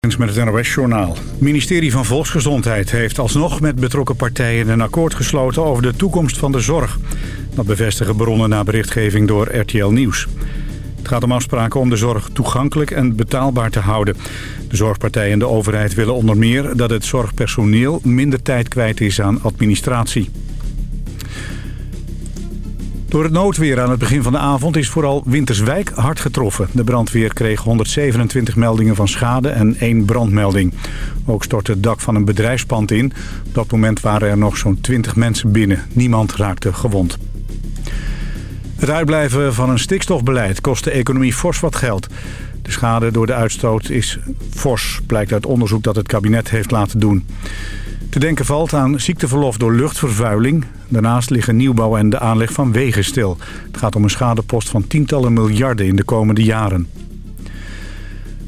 met het NOS-journaal. Het ministerie van Volksgezondheid heeft alsnog met betrokken partijen een akkoord gesloten over de toekomst van de zorg. Dat bevestigen bronnen na berichtgeving door RTL Nieuws. Het gaat om afspraken om de zorg toegankelijk en betaalbaar te houden. De zorgpartijen en de overheid willen onder meer dat het zorgpersoneel minder tijd kwijt is aan administratie. Door het noodweer aan het begin van de avond is vooral Winterswijk hard getroffen. De brandweer kreeg 127 meldingen van schade en één brandmelding. Ook stortte het dak van een bedrijfspand in. Op dat moment waren er nog zo'n 20 mensen binnen. Niemand raakte gewond. Het uitblijven van een stikstofbeleid kost de economie fors wat geld. De schade door de uitstoot is fors, blijkt uit onderzoek dat het kabinet heeft laten doen. Te denken valt aan ziekteverlof door luchtvervuiling. Daarnaast liggen nieuwbouw en de aanleg van wegen stil. Het gaat om een schadepost van tientallen miljarden in de komende jaren.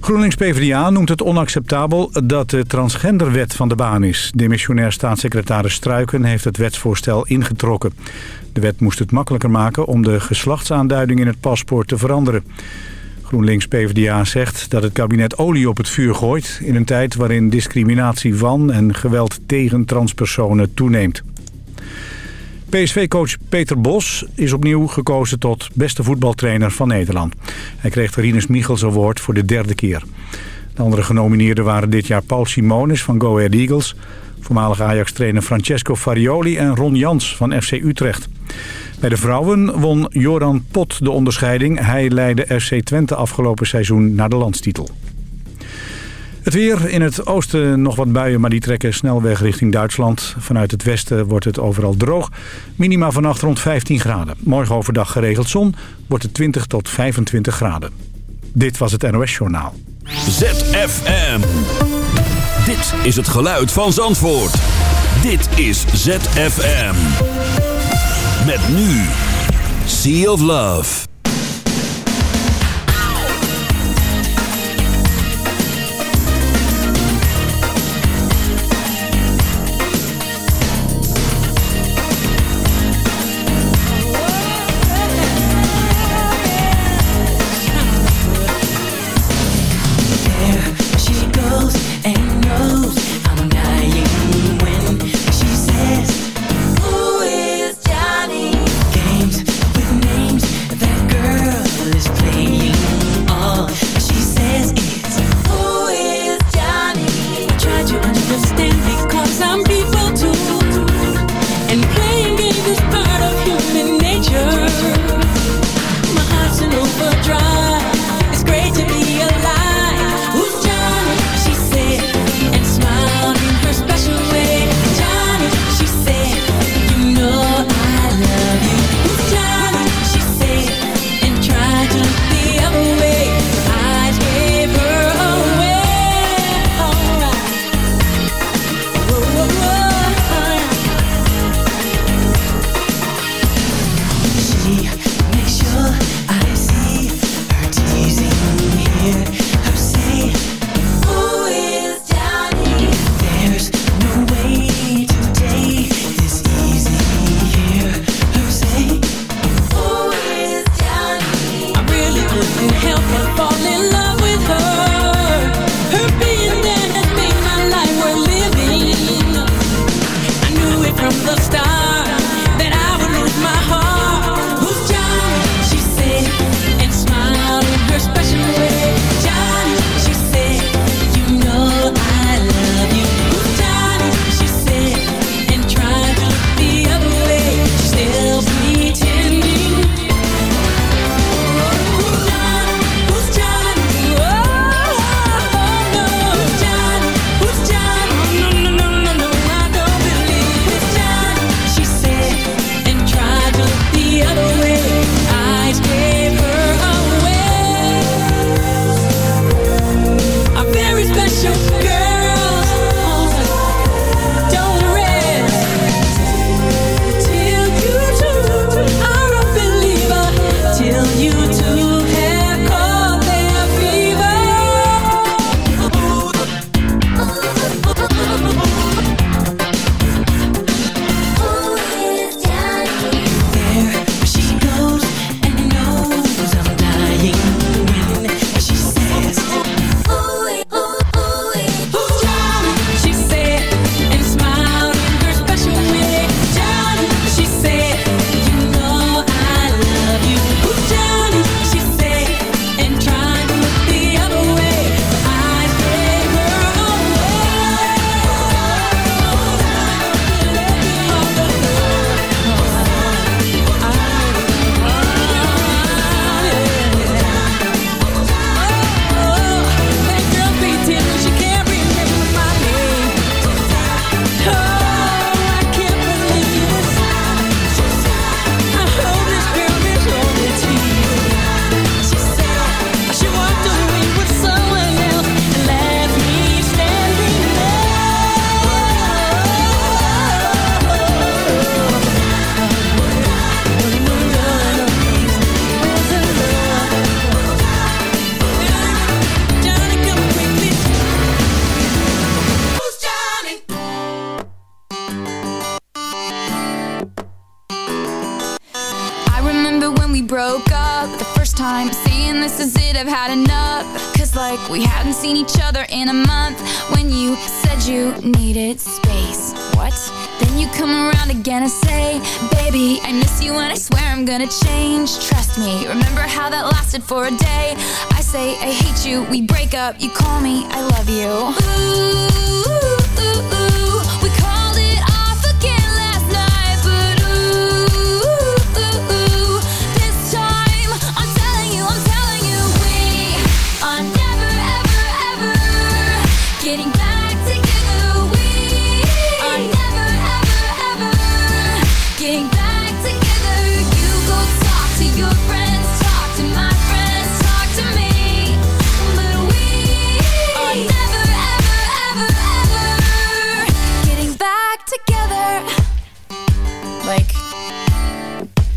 GroenLinks-PVDA noemt het onacceptabel dat de transgenderwet van de baan is. Demissionair staatssecretaris Struiken heeft het wetsvoorstel ingetrokken. De wet moest het makkelijker maken om de geslachtsaanduiding in het paspoort te veranderen. GroenLinks-PVDA zegt dat het kabinet olie op het vuur gooit... in een tijd waarin discriminatie van en geweld tegen transpersonen toeneemt. PSV-coach Peter Bos is opnieuw gekozen tot beste voetbaltrainer van Nederland. Hij kreeg de Rinus Michels Award voor de derde keer. De andere genomineerden waren dit jaar Paul Simonis van Go Ahead Eagles... voormalig Ajax-trainer Francesco Farioli en Ron Jans van FC Utrecht. Bij de vrouwen won Joran Pot de onderscheiding. Hij leidde FC Twente afgelopen seizoen naar de landstitel. Het weer. In het oosten nog wat buien, maar die trekken snel weg richting Duitsland. Vanuit het westen wordt het overal droog. Minima vannacht rond 15 graden. Morgen overdag geregeld zon wordt het 20 tot 25 graden. Dit was het NOS Journaal. ZFM. Dit is het geluid van Zandvoort. Dit is ZFM. Met nu Sea of Love. Again and say Baby, I miss you and I swear I'm gonna change. Trust me, remember how that lasted for a day. I say I hate you, we break up You call me, I love you. Ooh, ooh, ooh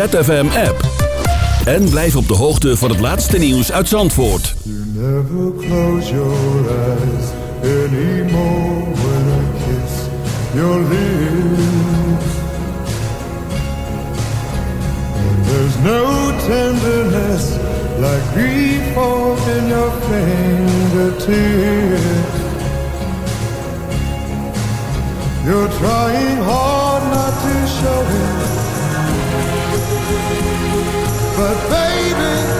ZFM-app. En blijf op de hoogte van het laatste nieuws uit Zandvoort. You never close your eyes anymore when I kiss your lips. And there's no tenderness like grief in your fingertips. You're trying hard not to show it. But baby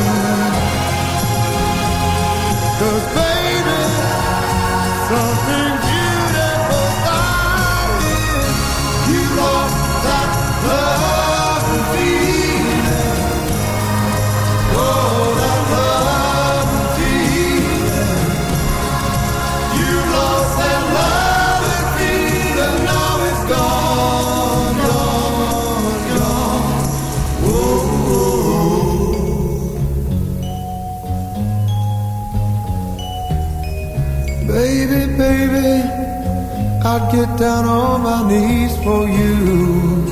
I'd get down on my knees for you.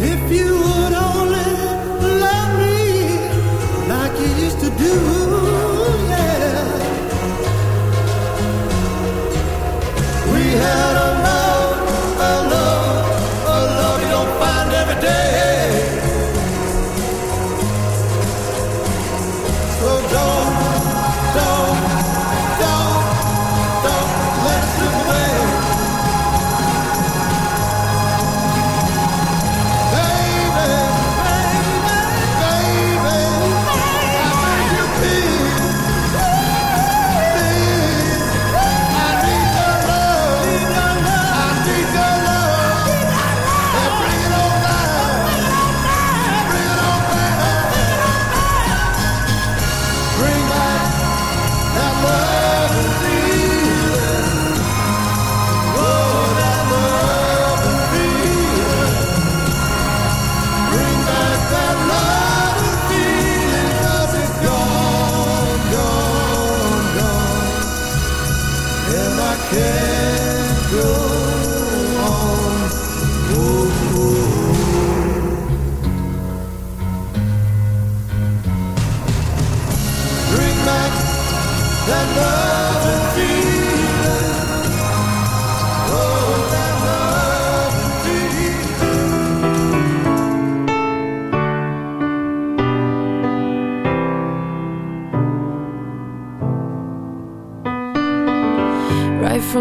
If you would only love me like you used to do, yeah. We had a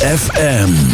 FM.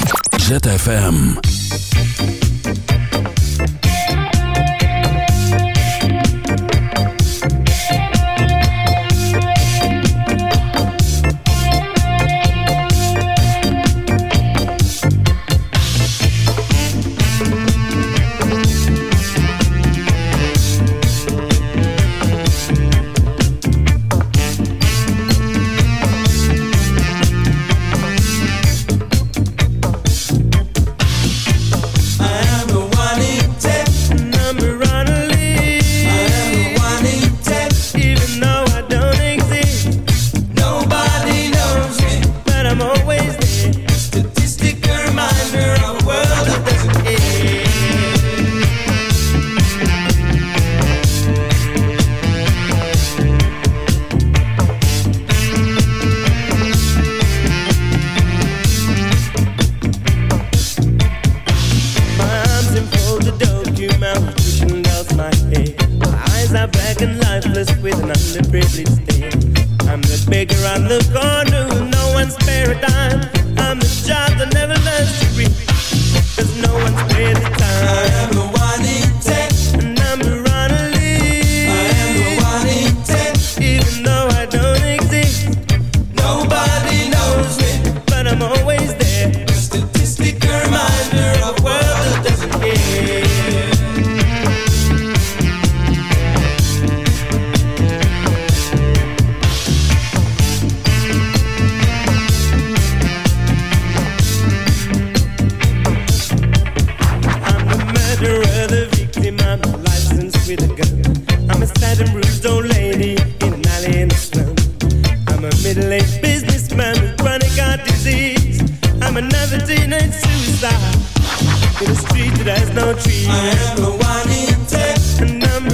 middle aged businessman with chronic heart disease. I'm another teenage suicide in a street that has no trees. I am the one in tech. And I'm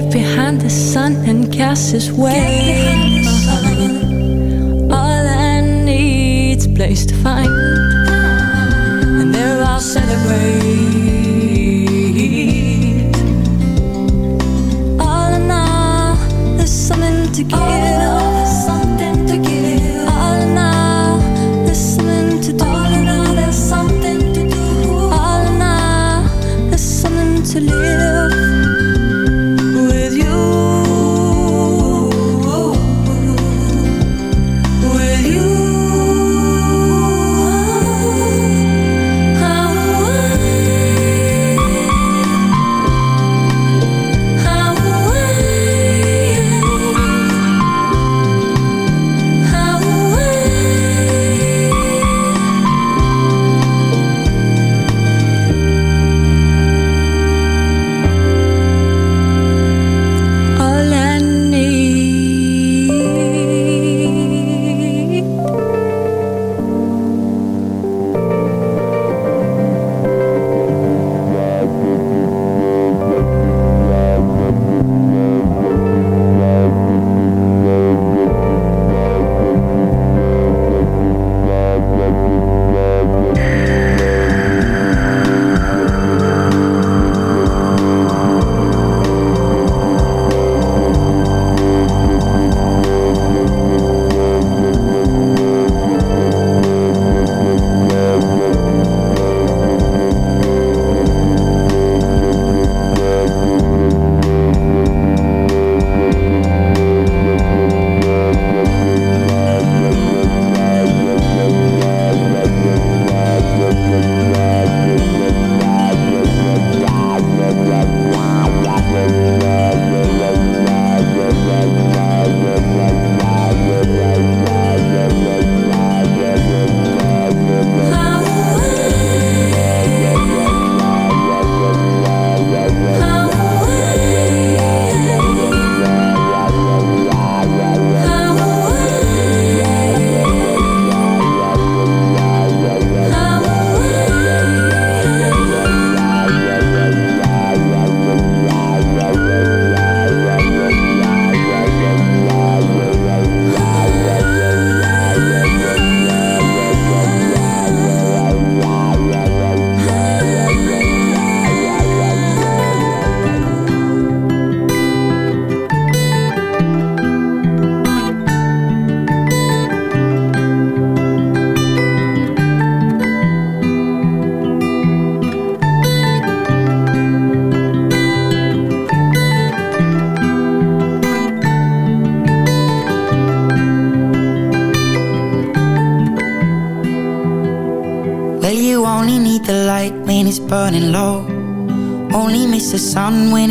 get behind the sun and cast his way. All I need's place to find, and there I'll celebrate. All in all, there's something to give. Something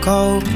go.